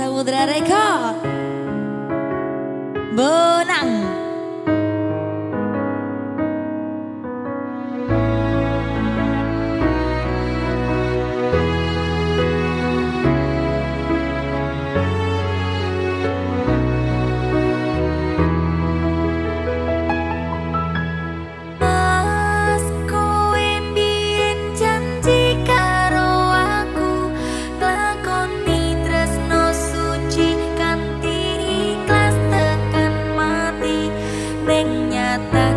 Samudra Reka Bonang kata